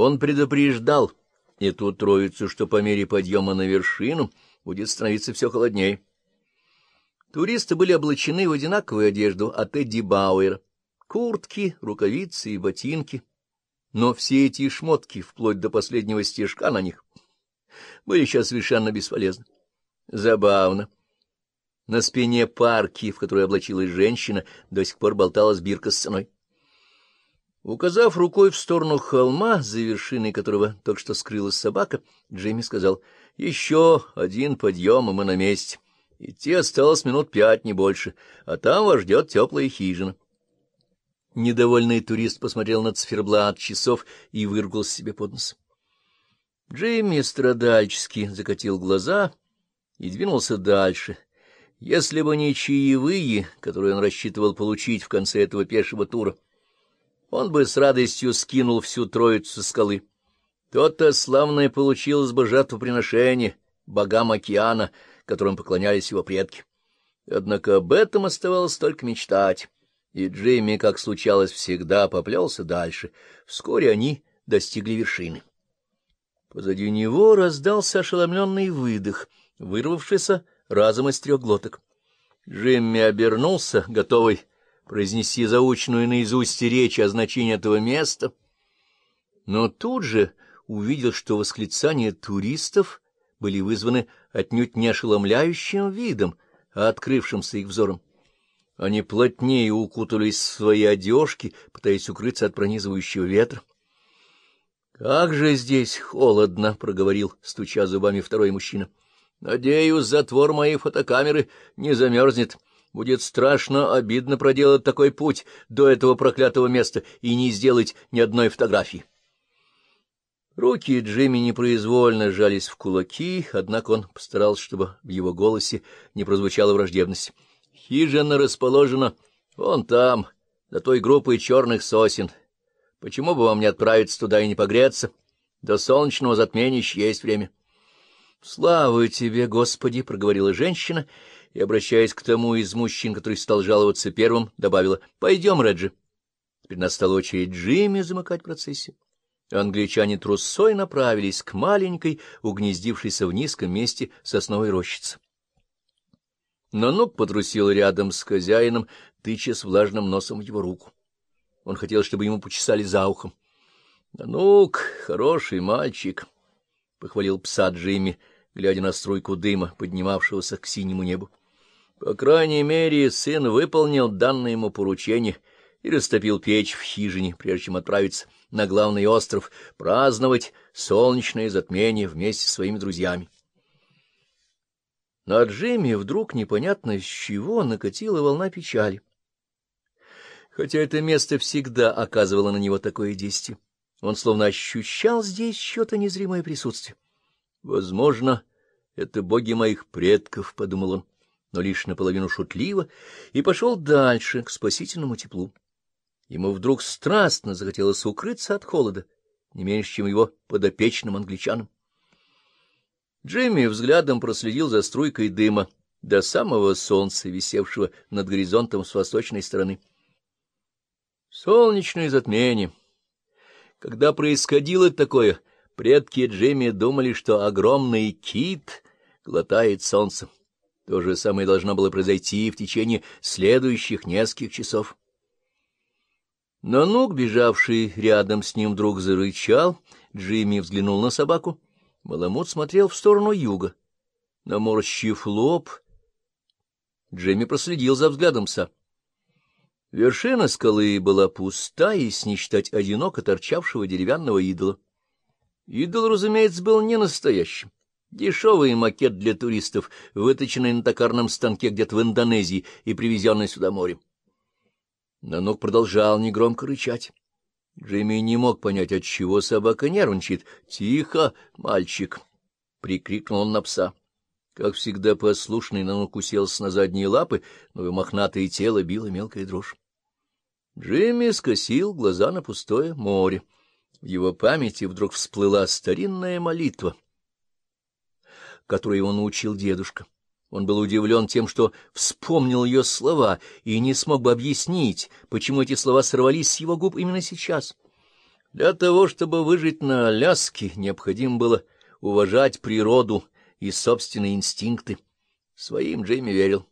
Он предупреждал эту троицу, что по мере подъема на вершину будет становиться все холоднее. Туристы были облачены в одинаковую одежду от Эдди Бауэра — куртки, рукавицы и ботинки. Но все эти шмотки, вплоть до последнего стежка на них, были сейчас совершенно бесполезны. Забавно. На спине парки, в которой облачилась женщина, до сих пор болталась бирка с ценой. Указав рукой в сторону холма, за вершиной которого только что скрылась собака, Джимми сказал, — Еще один подъем, и мы на месте. Идти осталось минут пять, не больше, а там вас ждет теплая хижина. Недовольный турист посмотрел на циферблат часов и выругался себе под нос. Джимми страдальчески закатил глаза и двинулся дальше. Если бы не чаевые, которые он рассчитывал получить в конце этого пешего тура, — он бы с радостью скинул всю троицу со скалы. То-то славное получилось бы жертвоприношение богам океана, которым поклонялись его предки. Однако об этом оставалось только мечтать, и Джимми, как случалось всегда, поплелся дальше. Вскоре они достигли вершины. Позади него раздался ошеломленный выдох, вырвавшийся разом из трех глоток. Джимми обернулся, готовый произнести заученную наизусть речь о значении этого места, но тут же увидел, что восклицания туристов были вызваны отнюдь не ошеломляющим видом, а открывшимся их взором. Они плотнее укутались в свои одежки, пытаясь укрыться от пронизывающего ветра. — Как же здесь холодно! — проговорил, стуча зубами второй мужчина. — Надеюсь, затвор моей фотокамеры не замерзнет. — Будет страшно обидно проделать такой путь до этого проклятого места и не сделать ни одной фотографии. Руки Джимми непроизвольно сжались в кулаки, однако он постарался, чтобы в его голосе не прозвучала враждебность. Хижина расположена вон там, за той группой черных сосен. Почему бы вам не отправиться туда и не погреться? До солнечного затмения еще есть время. — Слава тебе, Господи! — проговорила женщина и, обращаясь к тому из мужчин, который стал жаловаться первым, добавила «Пойдем, Реджи». Теперь настала очередь Джимми замыкать процессию. Англичане трусой направились к маленькой, угнездившейся в низком месте сосновой рощице. Нанук потрусил рядом с хозяином, тыча с влажным носом в его руку. Он хотел, чтобы ему почесали за ухом. — Нанук, хороший мальчик, — похвалил пса Джимми, глядя на струйку дыма, поднимавшегося к синему небу. По крайней мере, сын выполнил данное ему поручение и растопил печь в хижине, прежде чем отправиться на главный остров праздновать солнечное затмение вместе со своими друзьями. На Джимми вдруг непонятно с чего накатила волна печали. Хотя это место всегда оказывало на него такое действие, он словно ощущал здесь что-то незримое присутствие. «Возможно, это боги моих предков», — подумал он но лишь наполовину шутливо, и пошел дальше, к спасительному теплу. Ему вдруг страстно захотелось укрыться от холода, не меньше, чем его подопечным англичанам. Джимми взглядом проследил за струйкой дыма до самого солнца, висевшего над горизонтом с восточной стороны. Солнечное затмение. Когда происходило такое, предки Джимми думали, что огромный кит глотает солнце. То же самое должно было произойти в течение следующих нескольких часов. Но Нук, бежавший рядом с ним, вдруг зарычал. Джимми взглянул на собаку. Маламут смотрел в сторону юга. Наморщив лоб, Джимми проследил за взглядом пса. Вершина скалы была пуста, если не считать одиноко торчавшего деревянного идола. Идол, разумеется, был не настоящим. Дешевый макет для туристов, выточенный на токарном станке где-то в Индонезии и привезенный сюда морем. Нанок продолжал негромко рычать. Джимми не мог понять, от чего собака нервничает. — Тихо, мальчик! — прикрикнул он на пса. Как всегда послушный, Нанок уселся на задние лапы, но его мохнатое тело било мелкая дрожь. Джимми скосил глаза на пустое море. В его памяти вдруг всплыла старинная молитва — которой его научил дедушка. Он был удивлен тем, что вспомнил ее слова и не смог бы объяснить, почему эти слова сорвались с его губ именно сейчас. Для того, чтобы выжить на Аляске, необходимо было уважать природу и собственные инстинкты. Своим Джейми верил.